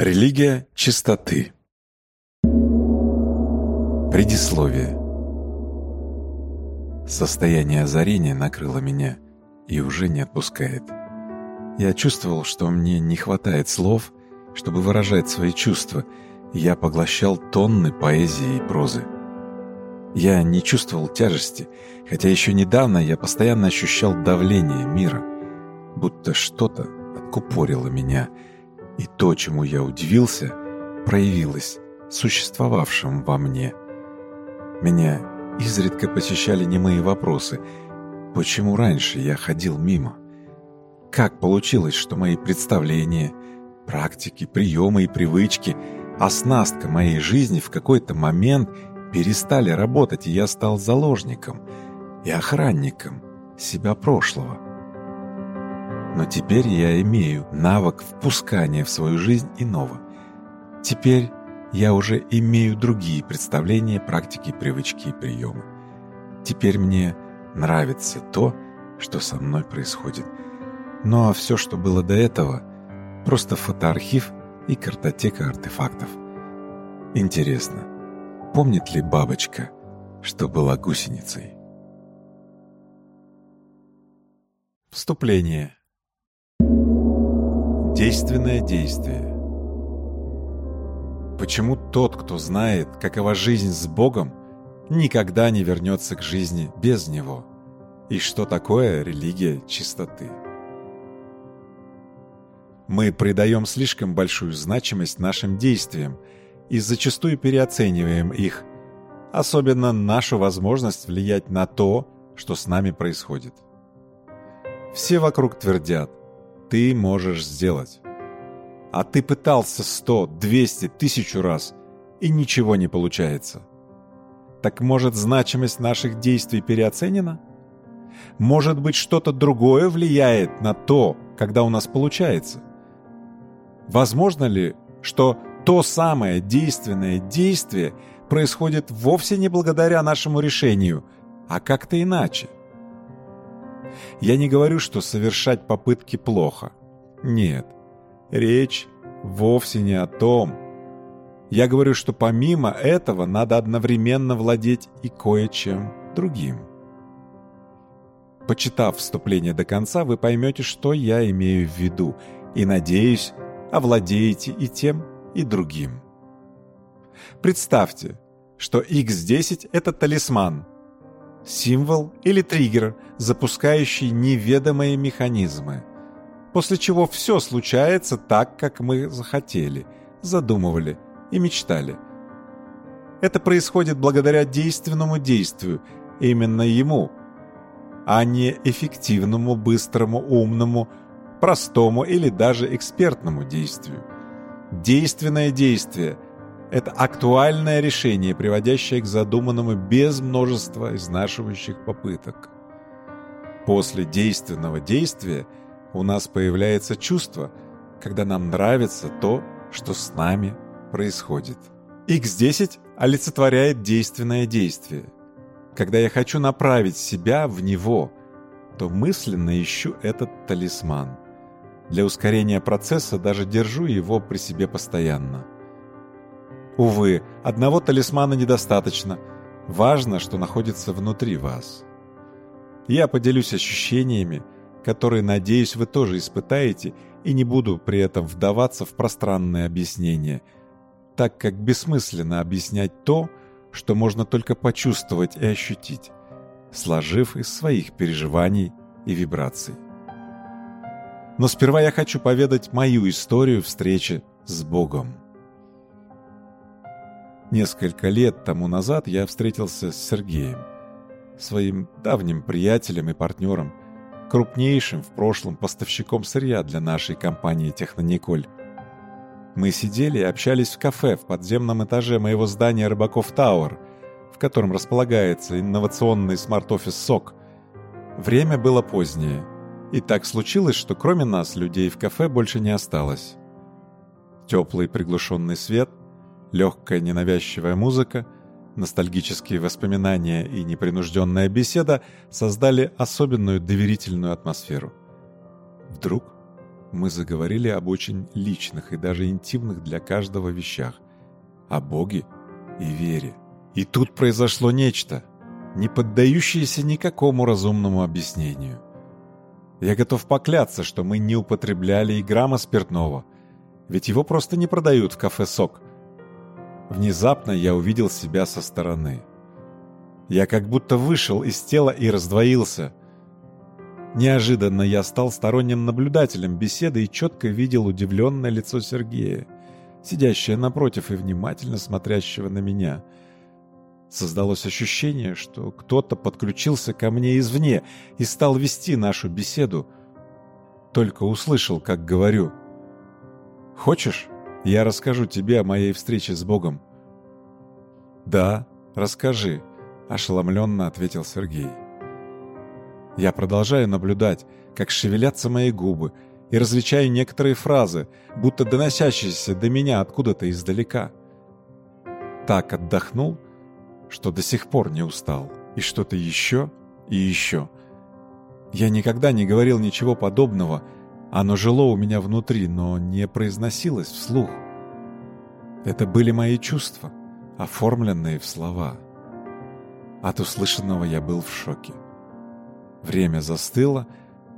Религия чистоты. Предисловие. Состояние озарения накрыло меня и уже не отпускает. Я чувствовал, что мне не хватает слов, чтобы выражать свои чувства, я поглощал тонны поэзии и прозы. Я не чувствовал тяжести, хотя еще недавно я постоянно ощущал давление мира, будто что-то откупорило меня — и то, чему я удивился, проявилось существовавшим во мне. Меня изредка посещали немые вопросы. Почему раньше я ходил мимо? Как получилось, что мои представления, практики, приемы и привычки, оснастка моей жизни в какой-то момент перестали работать, и я стал заложником и охранником себя прошлого – но теперь я имею навык впускания в свою жизнь иного. Теперь я уже имею другие представления, практики, привычки и приемы. Теперь мне нравится то, что со мной происходит. Ну а все, что было до этого, просто фотоархив и картотека артефактов. Интересно, помнит ли бабочка, что была гусеницей? Вступление Действенное действие. Почему тот, кто знает, какова жизнь с Богом, никогда не вернется к жизни без Него? И что такое религия чистоты? Мы придаем слишком большую значимость нашим действиям и зачастую переоцениваем их, особенно нашу возможность влиять на то, что с нами происходит. Все вокруг твердят, ты можешь сделать. А ты пытался сто, двести, тысячу раз, и ничего не получается. Так может, значимость наших действий переоценена? Может быть, что-то другое влияет на то, когда у нас получается? Возможно ли, что то самое действенное действие происходит вовсе не благодаря нашему решению, а как-то иначе? Я не говорю, что совершать попытки плохо. Нет, речь вовсе не о том. Я говорю, что помимо этого надо одновременно владеть и кое-чем другим. Почитав вступление до конца, вы поймете, что я имею в виду, и, надеюсь, овладеете и тем, и другим. Представьте, что X10 – это талисман, символ или триггер, запускающий неведомые механизмы. После чего все случается так, как мы захотели, задумывали и мечтали. Это происходит благодаря действенному действию, именно ему, а не эффективному, быстрому, умному, простому или даже экспертному действию. Действенное действие – это актуальное решение, приводящее к задуманному без множества изнашивающих попыток. После действенного действия у нас появляется чувство, когда нам нравится то, что с нами происходит. X10 олицетворяет действенное действие. Когда я хочу направить себя в него, то мысленно ищу этот талисман. Для ускорения процесса даже держу его при себе постоянно – Увы, одного талисмана недостаточно. Важно, что находится внутри вас. Я поделюсь ощущениями, которые, надеюсь, вы тоже испытаете, и не буду при этом вдаваться в пространное объяснение, так как бессмысленно объяснять то, что можно только почувствовать и ощутить, сложив из своих переживаний и вибраций. Но сперва я хочу поведать мою историю встречи с Богом. Несколько лет тому назад я встретился с Сергеем, своим давним приятелем и партнером, крупнейшим в прошлом поставщиком сырья для нашей компании «Технониколь». Мы сидели и общались в кафе в подземном этаже моего здания «Рыбаков Tower», в котором располагается инновационный смарт-офис «СОК». Время было позднее, и так случилось, что кроме нас людей в кафе больше не осталось. Теплый приглушенный свет легкая ненавязчивая музыка, ностальгические воспоминания и непринужденная беседа создали особенную доверительную атмосферу. Вдруг мы заговорили об очень личных и даже интимных для каждого вещах, о Боге и вере. И тут произошло нечто, не поддающееся никакому разумному объяснению. Я готов покляться, что мы не употребляли и грамма спиртного, ведь его просто не продают в кафе «Сок», Внезапно я увидел себя со стороны. Я как будто вышел из тела и раздвоился. Неожиданно я стал сторонним наблюдателем беседы и четко видел удивленное лицо Сергея, сидящее напротив и внимательно смотрящего на меня. Создалось ощущение, что кто-то подключился ко мне извне и стал вести нашу беседу. Только услышал, как говорю. «Хочешь?» Я расскажу тебе о моей встрече с Богом». «Да, расскажи», – ошеломленно ответил Сергей. Я продолжаю наблюдать, как шевелятся мои губы, и различаю некоторые фразы, будто доносящиеся до меня откуда-то издалека. Так отдохнул, что до сих пор не устал. И что-то еще, и еще. Я никогда не говорил ничего подобного – оно жило у меня внутри, но не произносилось вслух. Это были мои чувства, оформленные в слова. От услышанного я был в шоке. Время застыло,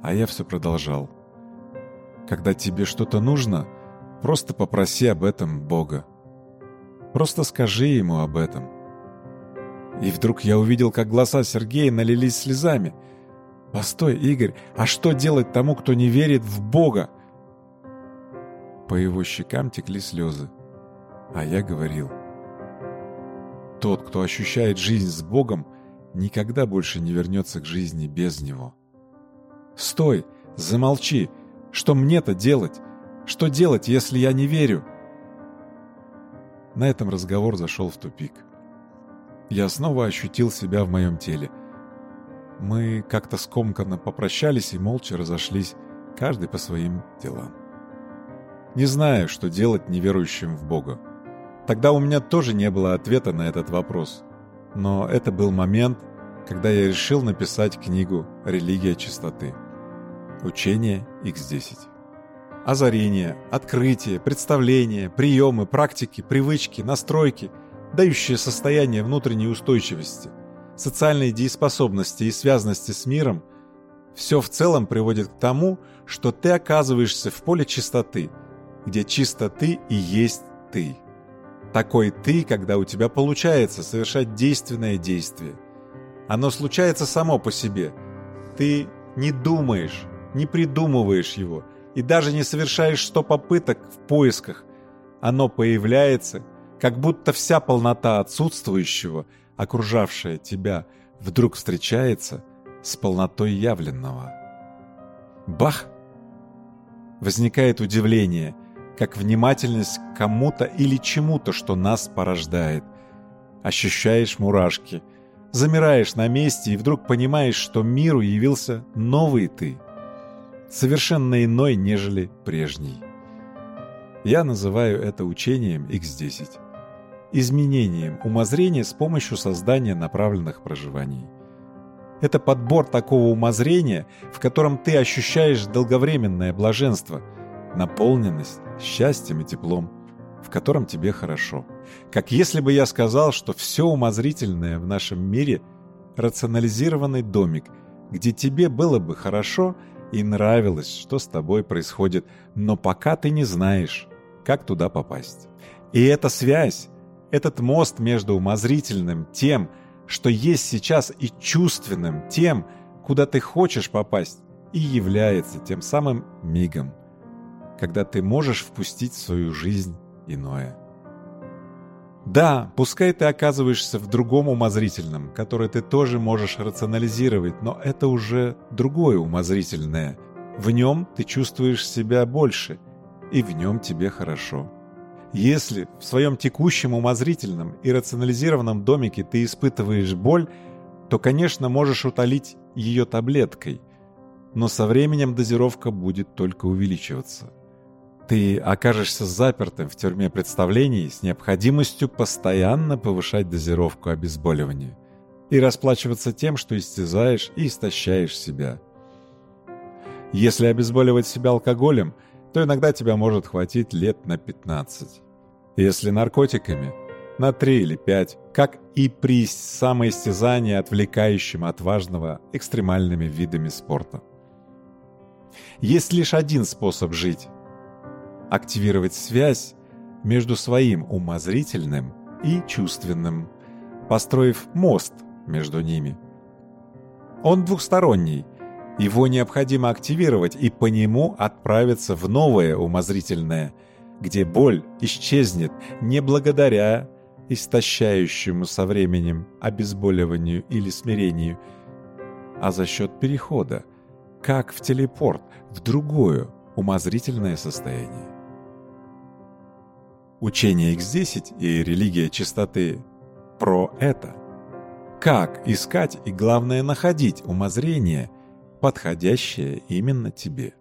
а я все продолжал. Когда тебе что-то нужно, просто попроси об этом Бога. Просто скажи ему об этом. И вдруг я увидел, как глаза Сергея налились слезами — Постой, Игорь, а что делать тому, кто не верит в Бога? По его щекам текли слезы. А я говорил. Тот, кто ощущает жизнь с Богом, никогда больше не вернется к жизни без Него. Стой, замолчи. Что мне-то делать? Что делать, если я не верю? На этом разговор зашел в тупик. Я снова ощутил себя в моем теле – мы как-то скомканно попрощались и молча разошлись, каждый по своим делам. Не знаю, что делать неверующим в Бога. Тогда у меня тоже не было ответа на этот вопрос. Но это был момент, когда я решил написать книгу «Религия чистоты». Учение X10. Озарение, открытие, представление, приемы, практики, привычки, настройки, дающие состояние внутренней устойчивости – социальной дееспособности и связности с миром, все в целом приводит к тому, что ты оказываешься в поле чистоты, где чисто ты и есть ты. Такой ты, когда у тебя получается совершать действенное действие. Оно случается само по себе. Ты не думаешь, не придумываешь его и даже не совершаешь 100 попыток в поисках. Оно появляется, как будто вся полнота отсутствующего – окружавшее тебя, вдруг встречается с полнотой явленного. Бах! Возникает удивление, как внимательность к кому-то или чему-то, что нас порождает. Ощущаешь мурашки, замираешь на месте и вдруг понимаешь, что миру явился новый ты, совершенно иной, нежели прежний. Я называю это учением X10 изменением умозрения с помощью создания направленных проживаний. Это подбор такого умозрения, в котором ты ощущаешь долговременное блаженство, наполненность, счастьем и теплом, в котором тебе хорошо. Как если бы я сказал, что все умозрительное в нашем мире – рационализированный домик, где тебе было бы хорошо и нравилось, что с тобой происходит, но пока ты не знаешь, как туда попасть. И эта связь – этот мост между умозрительным тем, что есть сейчас, и чувственным тем, куда ты хочешь попасть, и является тем самым мигом, когда ты можешь впустить в свою жизнь иное. Да, пускай ты оказываешься в другом умозрительном, который ты тоже можешь рационализировать, но это уже другое умозрительное. В нем ты чувствуешь себя больше, и в нем тебе хорошо. Если в своем текущем умозрительном и рационализированном домике ты испытываешь боль, то, конечно, можешь утолить ее таблеткой, но со временем дозировка будет только увеличиваться. Ты окажешься запертым в тюрьме представлений с необходимостью постоянно повышать дозировку обезболивания и расплачиваться тем, что истязаешь и истощаешь себя. Если обезболивать себя алкоголем – то иногда тебя может хватить лет на 15. Если наркотиками, на 3 или 5, как и при самоистязании, отвлекающим от важного экстремальными видами спорта. Есть лишь один способ жить – активировать связь между своим умозрительным и чувственным, построив мост между ними. Он двухсторонний, его необходимо активировать и по нему отправиться в новое умозрительное, где боль исчезнет не благодаря истощающему со временем обезболиванию или смирению, а за счет перехода, как в телепорт, в другое умозрительное состояние. Учение X10 и религия чистоты про это. Как искать и, главное, находить умозрение – подходящее именно тебе.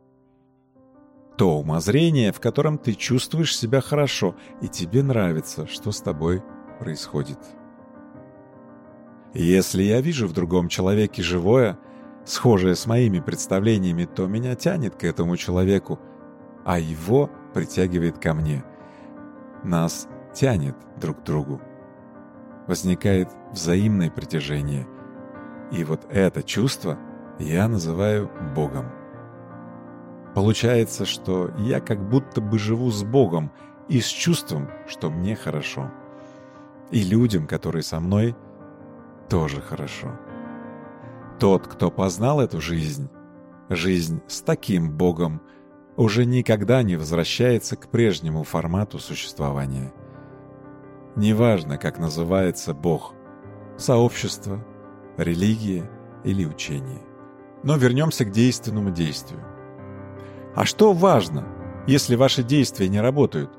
То умозрение, в котором ты чувствуешь себя хорошо и тебе нравится, что с тобой происходит. Если я вижу в другом человеке живое, схожее с моими представлениями, то меня тянет к этому человеку, а его притягивает ко мне. Нас тянет друг к другу. Возникает взаимное притяжение. И вот это чувство – я называю Богом. Получается, что я как будто бы живу с Богом и с чувством, что мне хорошо. И людям, которые со мной, тоже хорошо. Тот, кто познал эту жизнь, жизнь с таким Богом, уже никогда не возвращается к прежнему формату существования. Неважно, как называется Бог – сообщество, религия или учение. Но вернемся к действенному действию. А что важно, если ваши действия не работают?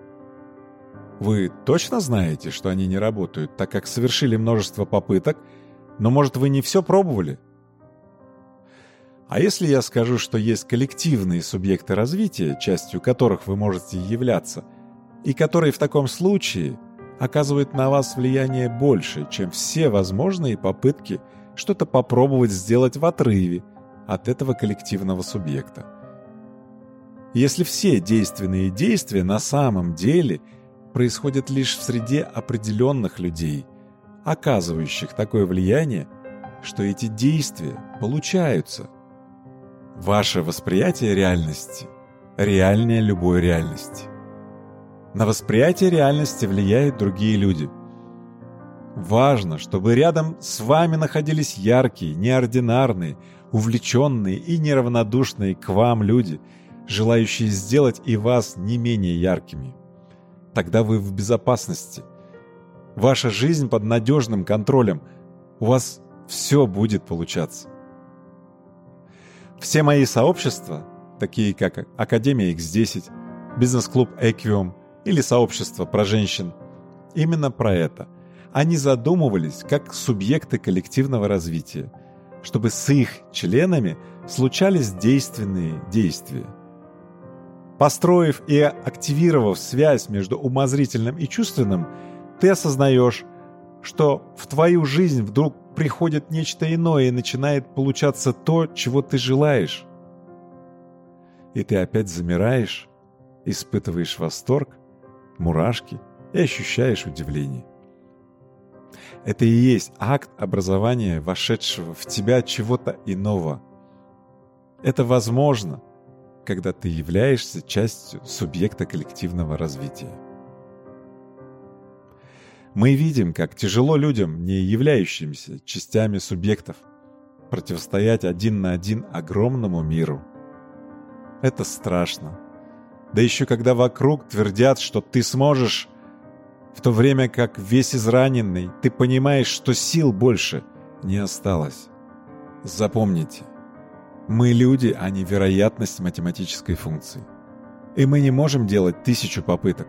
Вы точно знаете, что они не работают, так как совершили множество попыток, но, может, вы не все пробовали? А если я скажу, что есть коллективные субъекты развития, частью которых вы можете являться, и которые в таком случае оказывают на вас влияние больше, чем все возможные попытки что-то попробовать сделать в отрыве от этого коллективного субъекта. Если все действенные действия на самом деле происходят лишь в среде определенных людей, оказывающих такое влияние, что эти действия получаются. Ваше восприятие реальности реальнее любой реальности. На восприятие реальности влияют другие люди. Важно, чтобы рядом с вами находились яркие, неординарные, увлеченные и неравнодушные к вам люди, желающие сделать и вас не менее яркими. Тогда вы в безопасности. Ваша жизнь под надежным контролем. У вас все будет получаться. Все мои сообщества, такие как Академия X10, бизнес-клуб Эквиум или сообщество про женщин, именно про это. Они задумывались как субъекты коллективного развития, чтобы с их членами случались действенные действия. Построив и активировав связь между умозрительным и чувственным, ты осознаешь, что в твою жизнь вдруг приходит нечто иное и начинает получаться то, чего ты желаешь. И ты опять замираешь, испытываешь восторг, мурашки и ощущаешь удивление. Это и есть акт образования вошедшего в тебя чего-то иного. Это возможно, когда ты являешься частью субъекта коллективного развития. Мы видим, как тяжело людям, не являющимся частями субъектов, противостоять один на один огромному миру. Это страшно. Да еще когда вокруг твердят, что ты сможешь – в то время как весь израненный, ты понимаешь, что сил больше не осталось. Запомните, мы люди, а не вероятность математической функции. И мы не можем делать тысячу попыток.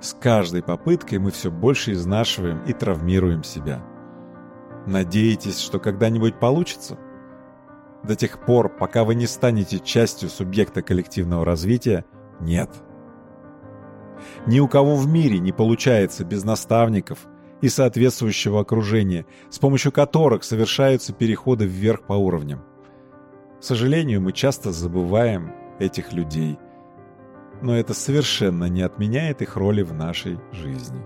С каждой попыткой мы все больше изнашиваем и травмируем себя. Надеетесь, что когда-нибудь получится? До тех пор, пока вы не станете частью субъекта коллективного развития, нет – ни у кого в мире не получается без наставников и соответствующего окружения, с помощью которых совершаются переходы вверх по уровням. К сожалению, мы часто забываем этих людей, но это совершенно не отменяет их роли в нашей жизни.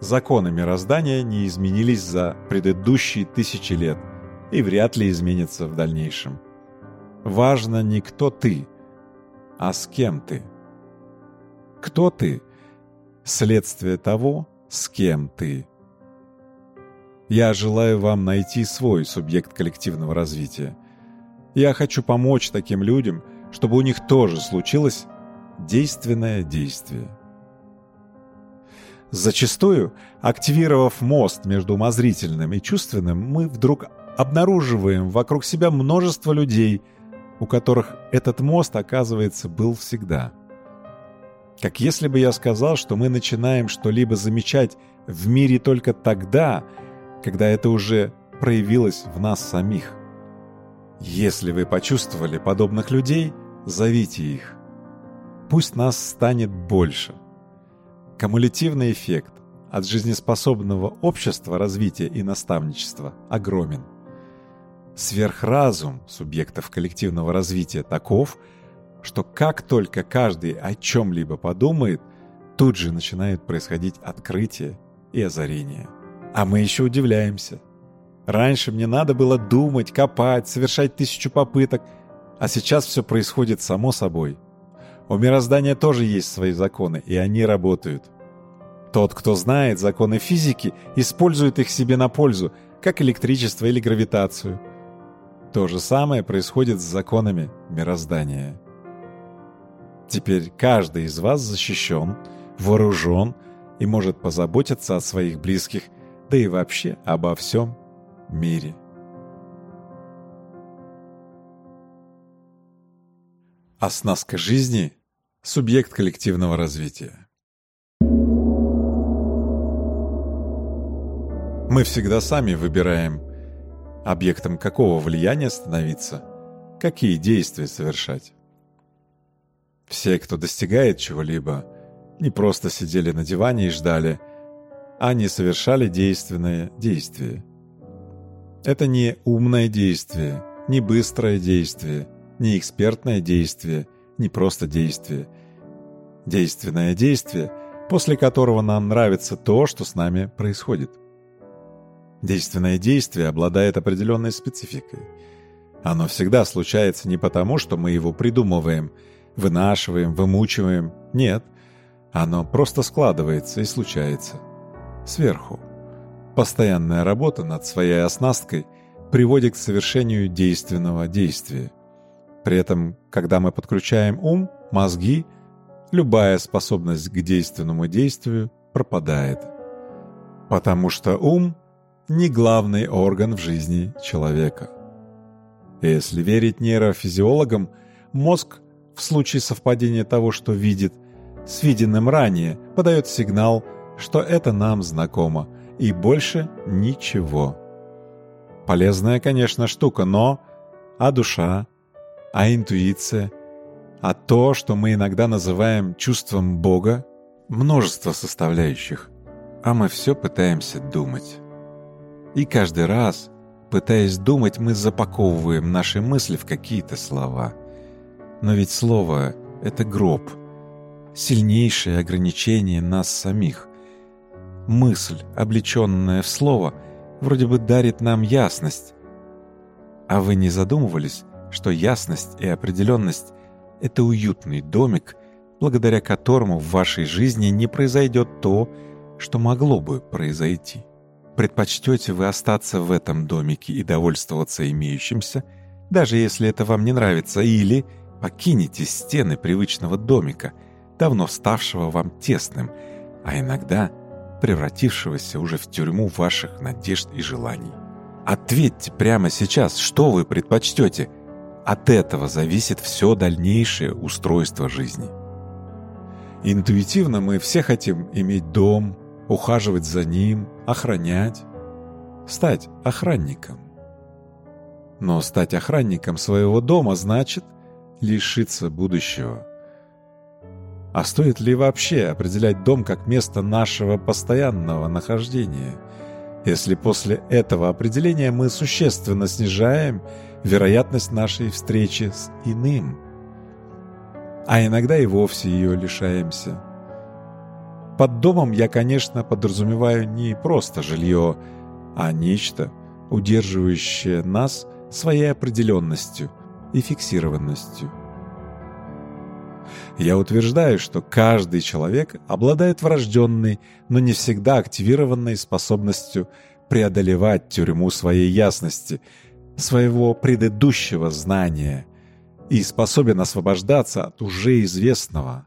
Законы мироздания не изменились за предыдущие тысячи лет и вряд ли изменятся в дальнейшем. Важно не кто ты, а с кем ты – кто ты? Следствие того, с кем ты. Я желаю вам найти свой субъект коллективного развития. Я хочу помочь таким людям, чтобы у них тоже случилось действенное действие. Зачастую, активировав мост между умозрительным и чувственным, мы вдруг обнаруживаем вокруг себя множество людей, у которых этот мост, оказывается, был всегда – как если бы я сказал, что мы начинаем что-либо замечать в мире только тогда, когда это уже проявилось в нас самих. Если вы почувствовали подобных людей, зовите их. Пусть нас станет больше. Кумулятивный эффект от жизнеспособного общества развития и наставничества огромен. Сверхразум субъектов коллективного развития таков – что как только каждый о чем-либо подумает, тут же начинают происходить открытия и озарения. А мы еще удивляемся. Раньше мне надо было думать, копать, совершать тысячу попыток, а сейчас все происходит само собой. У мироздания тоже есть свои законы, и они работают. Тот, кто знает законы физики, использует их себе на пользу, как электричество или гравитацию. То же самое происходит с законами мироздания. Теперь каждый из вас защищен, вооружен и может позаботиться о своих близких, да и вообще обо всем мире. Оснастка жизни – субъект коллективного развития. Мы всегда сами выбираем, объектом какого влияния становиться, какие действия совершать. Все, кто достигает чего-либо, не просто сидели на диване и ждали, а они совершали действенное действие. Это не умное действие, не быстрое действие, не экспертное действие, не просто действие. Действенное действие, после которого нам нравится то, что с нами происходит. Действенное действие обладает определенной спецификой. Оно всегда случается не потому, что мы его придумываем – вынашиваем, вымучиваем. Нет, оно просто складывается и случается. Сверху. Постоянная работа над своей оснасткой приводит к совершению действенного действия. При этом, когда мы подключаем ум, мозги, любая способность к действенному действию пропадает. Потому что ум – не главный орган в жизни человека. Если верить нейрофизиологам, мозг в случае совпадения того, что видит, с виденным ранее, подает сигнал, что это нам знакомо, и больше ничего. Полезная, конечно, штука, но... А душа? А интуиция? А то, что мы иногда называем чувством Бога? Множество составляющих. А мы все пытаемся думать. И каждый раз, пытаясь думать, мы запаковываем наши мысли в какие-то слова — но ведь слово — это гроб. Сильнейшее ограничение нас самих. Мысль, облеченная в слово, вроде бы дарит нам ясность. А вы не задумывались, что ясность и определенность — это уютный домик, благодаря которому в вашей жизни не произойдет то, что могло бы произойти? Предпочтете вы остаться в этом домике и довольствоваться имеющимся, даже если это вам не нравится, или Покинете стены привычного домика, давно ставшего вам тесным, а иногда превратившегося уже в тюрьму ваших надежд и желаний. Ответьте прямо сейчас, что вы предпочтете. От этого зависит все дальнейшее устройство жизни. Интуитивно мы все хотим иметь дом, ухаживать за ним, охранять, стать охранником. Но стать охранником своего дома значит лишиться будущего. А стоит ли вообще определять дом как место нашего постоянного нахождения, если после этого определения мы существенно снижаем вероятность нашей встречи с иным, а иногда и вовсе ее лишаемся? Под домом я, конечно, подразумеваю не просто жилье, а нечто, удерживающее нас своей определенностью, и фиксированностью. Я утверждаю, что каждый человек обладает врожденной, но не всегда активированной способностью преодолевать тюрьму своей ясности, своего предыдущего знания и способен освобождаться от уже известного.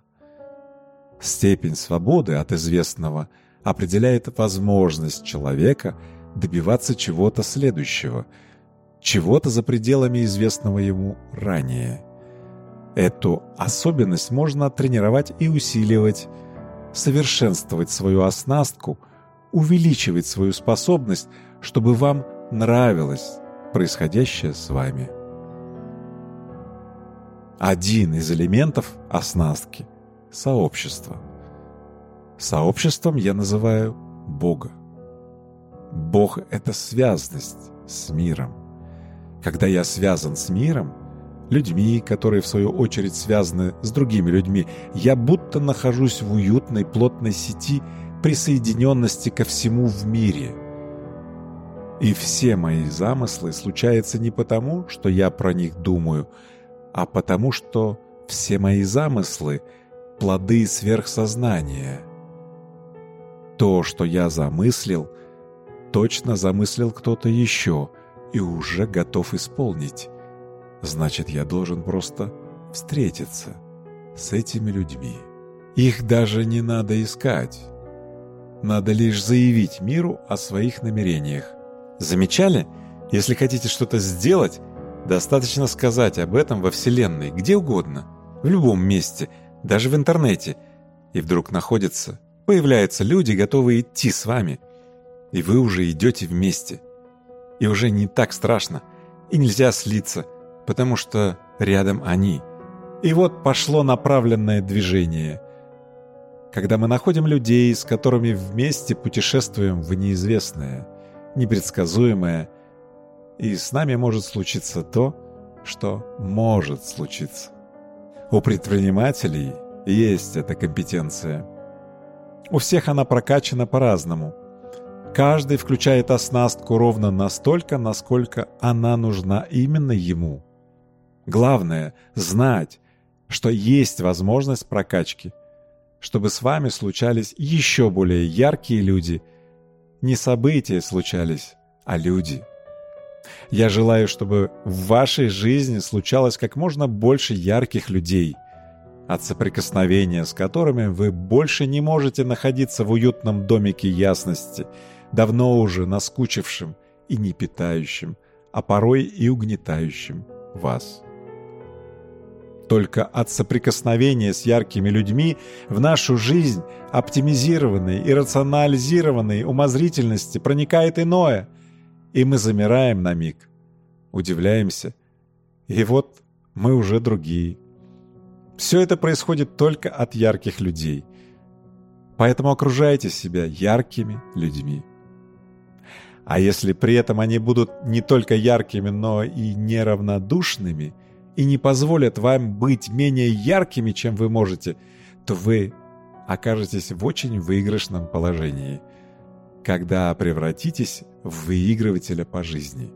Степень свободы от известного определяет возможность человека добиваться чего-то следующего – чего-то за пределами известного ему ранее. Эту особенность можно тренировать и усиливать, совершенствовать свою оснастку, увеличивать свою способность, чтобы вам нравилось происходящее с вами. Один из элементов оснастки – сообщество. Сообществом я называю Бога. Бог – это связность с миром. Когда я связан с миром, людьми, которые в свою очередь связаны с другими людьми, я будто нахожусь в уютной плотной сети присоединенности ко всему в мире. И все мои замыслы случаются не потому, что я про них думаю, а потому, что все мои замыслы – плоды сверхсознания. То, что я замыслил, точно замыслил кто-то еще – и уже готов исполнить. Значит, я должен просто встретиться с этими людьми. Их даже не надо искать. Надо лишь заявить миру о своих намерениях. Замечали? Если хотите что-то сделать, достаточно сказать об этом во Вселенной, где угодно, в любом месте, даже в интернете. И вдруг находятся, появляются люди, готовые идти с вами. И вы уже идете вместе – и уже не так страшно, и нельзя слиться, потому что рядом они. И вот пошло направленное движение. Когда мы находим людей, с которыми вместе путешествуем в неизвестное, непредсказуемое, и с нами может случиться то, что может случиться. У предпринимателей есть эта компетенция. У всех она прокачана по-разному – Каждый включает оснастку ровно настолько, насколько она нужна именно ему. Главное – знать, что есть возможность прокачки, чтобы с вами случались еще более яркие люди. Не события случались, а люди. Я желаю, чтобы в вашей жизни случалось как можно больше ярких людей, от соприкосновения с которыми вы больше не можете находиться в уютном домике ясности – давно уже наскучившим и не питающим, а порой и угнетающим вас. Только от соприкосновения с яркими людьми в нашу жизнь оптимизированной и рационализированной умозрительности проникает иное, и мы замираем на миг, удивляемся, и вот мы уже другие. Все это происходит только от ярких людей. Поэтому окружайте себя яркими людьми. А если при этом они будут не только яркими, но и неравнодушными, и не позволят вам быть менее яркими, чем вы можете, то вы окажетесь в очень выигрышном положении, когда превратитесь в выигрывателя по жизни.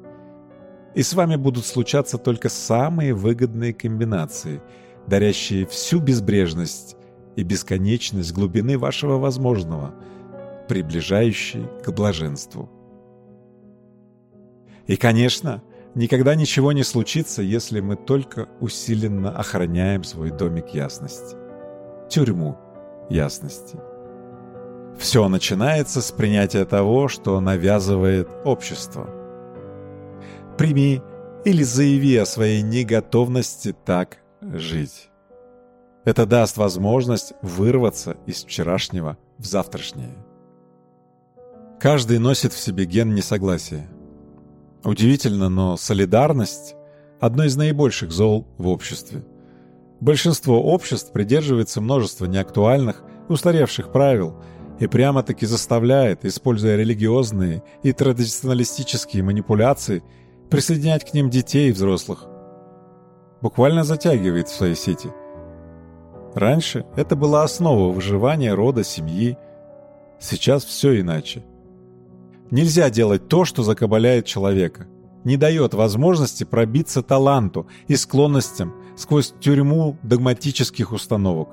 И с вами будут случаться только самые выгодные комбинации, дарящие всю безбрежность и бесконечность глубины вашего возможного, приближающие к блаженству. И, конечно, никогда ничего не случится, если мы только усиленно охраняем свой домик ясности. Тюрьму ясности. Все начинается с принятия того, что навязывает общество. Прими или заяви о своей неготовности так жить. Это даст возможность вырваться из вчерашнего в завтрашнее. Каждый носит в себе ген несогласия. Удивительно, но солидарность – одно из наибольших зол в обществе. Большинство обществ придерживается множества неактуальных, устаревших правил и прямо-таки заставляет, используя религиозные и традиционалистические манипуляции, присоединять к ним детей и взрослых. Буквально затягивает в свои сети. Раньше это была основа выживания рода, семьи. Сейчас все иначе – Нельзя делать то, что закабаляет человека. Не дает возможности пробиться таланту и склонностям сквозь тюрьму догматических установок.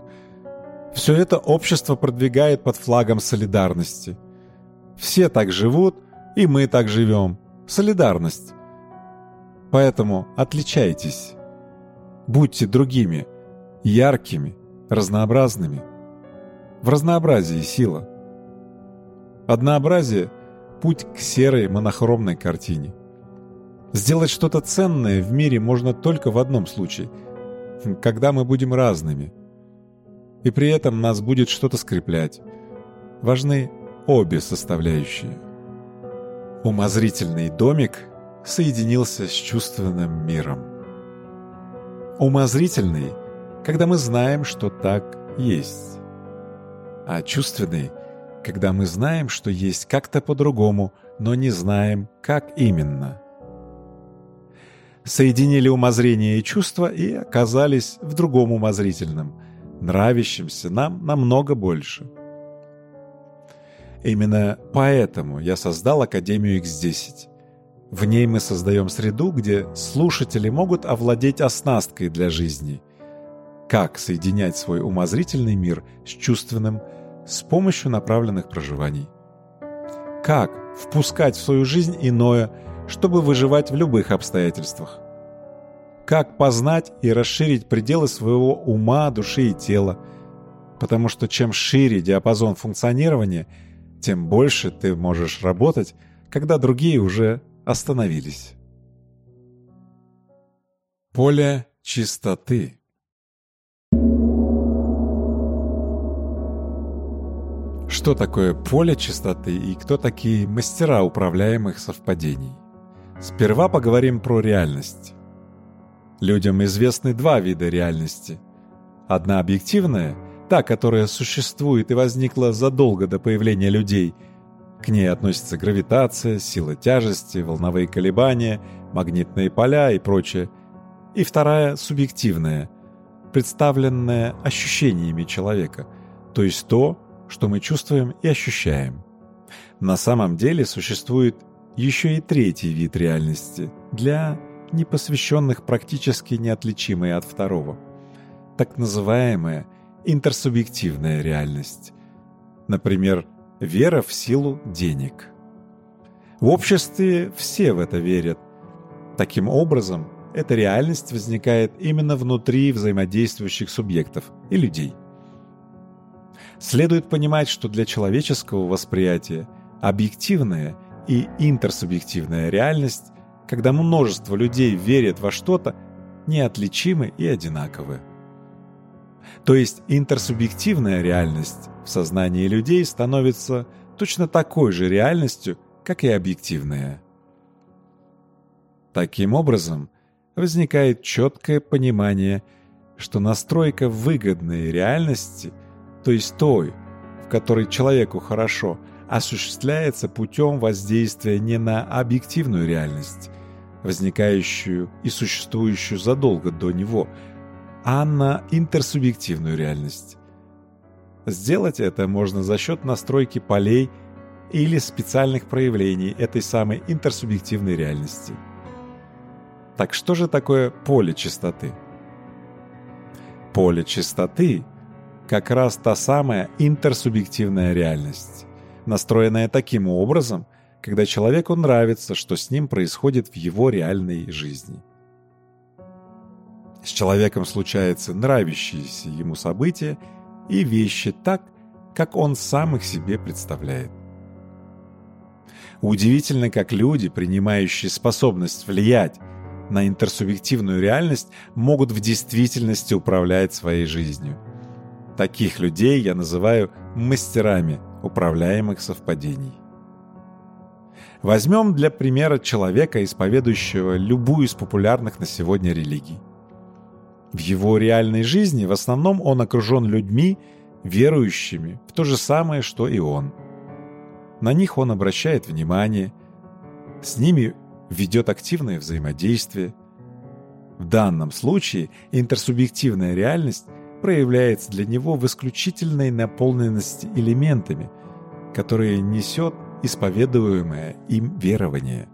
Все это общество продвигает под флагом солидарности. Все так живут, и мы так живем. Солидарность. Поэтому отличайтесь. Будьте другими, яркими, разнообразными. В разнообразии сила. Однообразие – путь к серой монохромной картине. Сделать что-то ценное в мире можно только в одном случае – когда мы будем разными. И при этом нас будет что-то скреплять. Важны обе составляющие. Умозрительный домик соединился с чувственным миром. Умозрительный – когда мы знаем, что так есть. А чувственный – когда мы знаем, что есть как-то по-другому, но не знаем, как именно. Соединили умозрение и чувство и оказались в другом умозрительном, нравящемся нам намного больше. Именно поэтому я создал Академию X10. В ней мы создаем среду, где слушатели могут овладеть оснасткой для жизни. Как соединять свой умозрительный мир с чувственным миром с помощью направленных проживаний. Как впускать в свою жизнь иное, чтобы выживать в любых обстоятельствах? Как познать и расширить пределы своего ума, души и тела? Потому что чем шире диапазон функционирования, тем больше ты можешь работать, когда другие уже остановились. Поле чистоты Что такое поле частоты и кто такие мастера управляемых совпадений? Сперва поговорим про реальность. Людям известны два вида реальности. Одна объективная, та, которая существует и возникла задолго до появления людей – к ней относятся гравитация, сила тяжести, волновые колебания, магнитные поля и прочее. И вторая – субъективная, представленная ощущениями человека, то есть то, что мы чувствуем и ощущаем. На самом деле существует еще и третий вид реальности для непосвященных практически неотличимый от второго. Так называемая интерсубъективная реальность. Например, вера в силу денег. В обществе все в это верят. Таким образом, эта реальность возникает именно внутри взаимодействующих субъектов и людей. Следует понимать, что для человеческого восприятия объективная и интерсубъективная реальность, когда множество людей верят во что-то, неотличимы и одинаковы. То есть интерсубъективная реальность в сознании людей становится точно такой же реальностью, как и объективная. Таким образом, возникает четкое понимание, что настройка выгодной реальности то есть той, в которой человеку хорошо, осуществляется путем воздействия не на объективную реальность, возникающую и существующую задолго до него, а на интерсубъективную реальность. Сделать это можно за счет настройки полей или специальных проявлений этой самой интерсубъективной реальности. Так что же такое поле чистоты? Поле чистоты как раз та самая интерсубъективная реальность, настроенная таким образом, когда человеку нравится, что с ним происходит в его реальной жизни. С человеком случаются нравящиеся ему события и вещи так, как он сам их себе представляет. Удивительно, как люди, принимающие способность влиять на интерсубъективную реальность, могут в действительности управлять своей жизнью – Таких людей я называю мастерами управляемых совпадений. Возьмем для примера человека, исповедующего любую из популярных на сегодня религий. В его реальной жизни в основном он окружен людьми, верующими в то же самое, что и он. На них он обращает внимание, с ними ведет активное взаимодействие. В данном случае интерсубъективная реальность проявляется для него в исключительной наполненности элементами, которые несет исповедуемое им верование.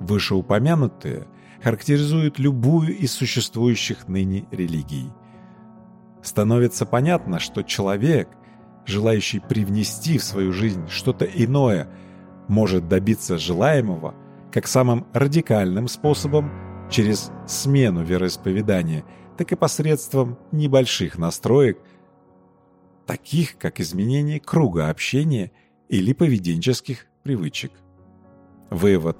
Вышеупомянутые характеризуют любую из существующих ныне религий. Становится понятно, что человек, желающий привнести в свою жизнь что-то иное, может добиться желаемого как самым радикальным способом через смену вероисповедания – так и посредством небольших настроек, таких как изменение круга общения или поведенческих привычек. Вывод.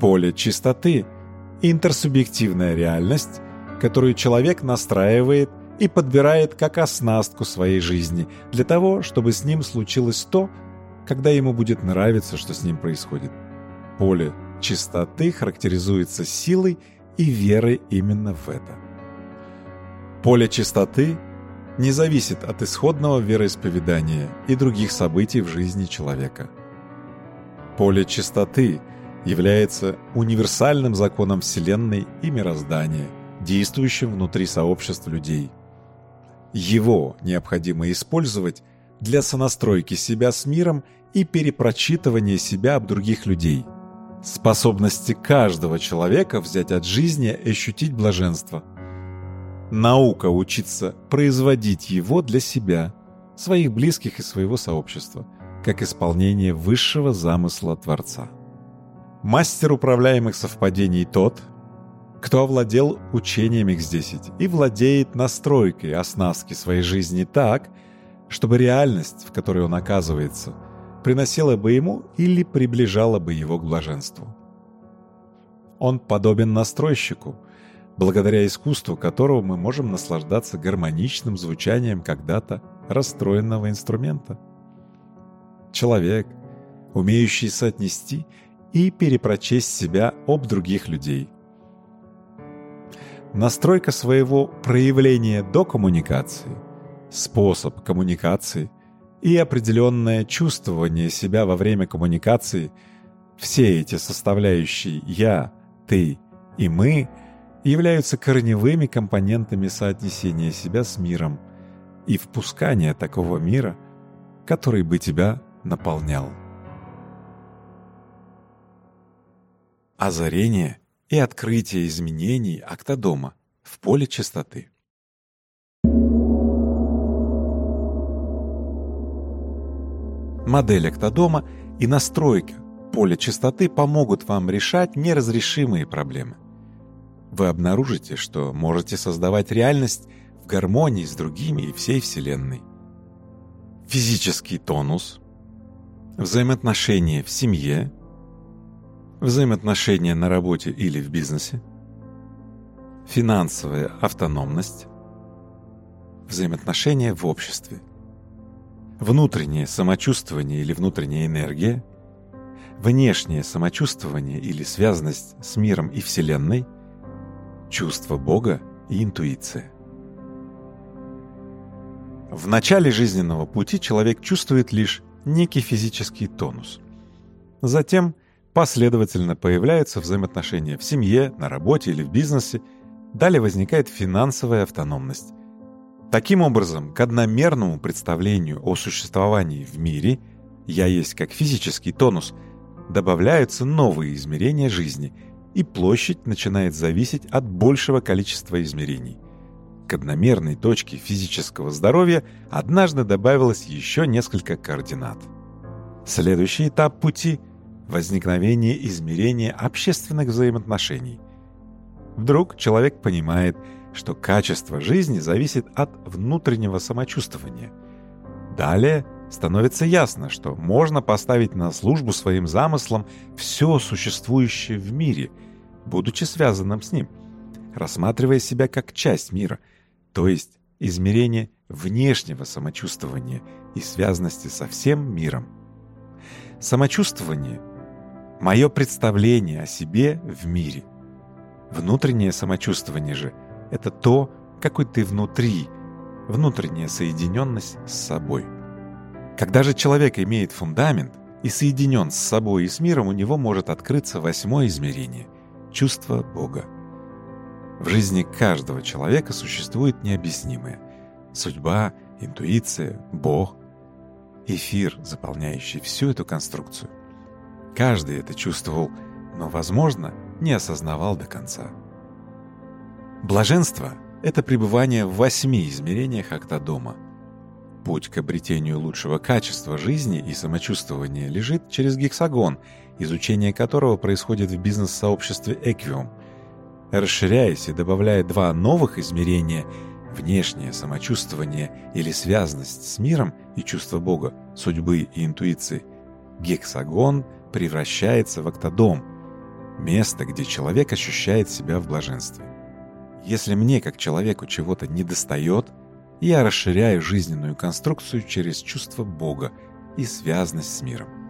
Поле чистоты – интерсубъективная реальность, которую человек настраивает и подбирает как оснастку своей жизни для того, чтобы с ним случилось то, когда ему будет нравиться, что с ним происходит. Поле чистоты характеризуется силой и верой именно в это. Поле чистоты не зависит от исходного вероисповедания и других событий в жизни человека. Поле чистоты является универсальным законом Вселенной и мироздания, действующим внутри сообществ людей. Его необходимо использовать для сонастройки себя с миром и перепрочитывания себя об других людей. Способности каждого человека взять от жизни и ощутить блаженство – Наука учиться производить его для себя, своих близких и своего сообщества, как исполнение высшего замысла Творца. Мастер управляемых совпадений тот, кто овладел учением X10 и владеет настройкой оснастки своей жизни так, чтобы реальность, в которой он оказывается, приносила бы ему или приближала бы его к блаженству. Он подобен настройщику, благодаря искусству которого мы можем наслаждаться гармоничным звучанием когда-то расстроенного инструмента. Человек, умеющий соотнести и перепрочесть себя об других людей. Настройка своего проявления до коммуникации, способ коммуникации и определенное чувствование себя во время коммуникации – все эти составляющие «я», «ты» и «мы» – являются корневыми компонентами соотнесения себя с миром и впускания такого мира, который бы тебя наполнял. Озарение и открытие изменений октодома в поле чистоты. Модель октодома и настройка поля чистоты помогут вам решать неразрешимые проблемы вы обнаружите, что можете создавать реальность в гармонии с другими и всей Вселенной. Физический тонус, взаимоотношения в семье, взаимоотношения на работе или в бизнесе, финансовая автономность, взаимоотношения в обществе, внутреннее самочувствование или внутренняя энергия, внешнее самочувствование или связанность с миром и Вселенной – чувство Бога и интуиция. В начале жизненного пути человек чувствует лишь некий физический тонус. Затем последовательно появляются взаимоотношения в семье, на работе или в бизнесе. Далее возникает финансовая автономность. Таким образом, к одномерному представлению о существовании в мире «я есть как физический тонус» добавляются новые измерения жизни – и площадь начинает зависеть от большего количества измерений. К одномерной точке физического здоровья однажды добавилось еще несколько координат. Следующий этап пути – возникновение измерения общественных взаимоотношений. Вдруг человек понимает, что качество жизни зависит от внутреннего самочувствования. Далее становится ясно, что можно поставить на службу своим замыслам все существующее в мире – будучи связанным с ним, рассматривая себя как часть мира, то есть измерение внешнего самочувствования и связности со всем миром. Самочувствование – мое представление о себе в мире. Внутреннее самочувствование же – это то, какой ты внутри, внутренняя соединенность с собой. Когда же человек имеет фундамент и соединен с собой и с миром, у него может открыться восьмое измерение чувство Бога. В жизни каждого человека существует необъяснимое – судьба, интуиция, Бог, эфир, заполняющий всю эту конструкцию. Каждый это чувствовал, но, возможно, не осознавал до конца. Блаженство – это пребывание в восьми измерениях акта. Путь к обретению лучшего качества жизни и самочувствования лежит через гексагон – изучение которого происходит в бизнес-сообществе Equium, расширяясь и добавляя два новых измерения – внешнее самочувствование или связность с миром и чувство Бога, судьбы и интуиции, гексагон превращается в октодом – место, где человек ощущает себя в блаженстве. Если мне, как человеку, чего-то недостает, я расширяю жизненную конструкцию через чувство Бога и связность с миром.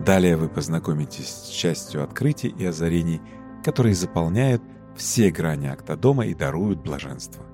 Далее вы познакомитесь с частью открытий и озарений, которые заполняют все грани акта и даруют блаженство.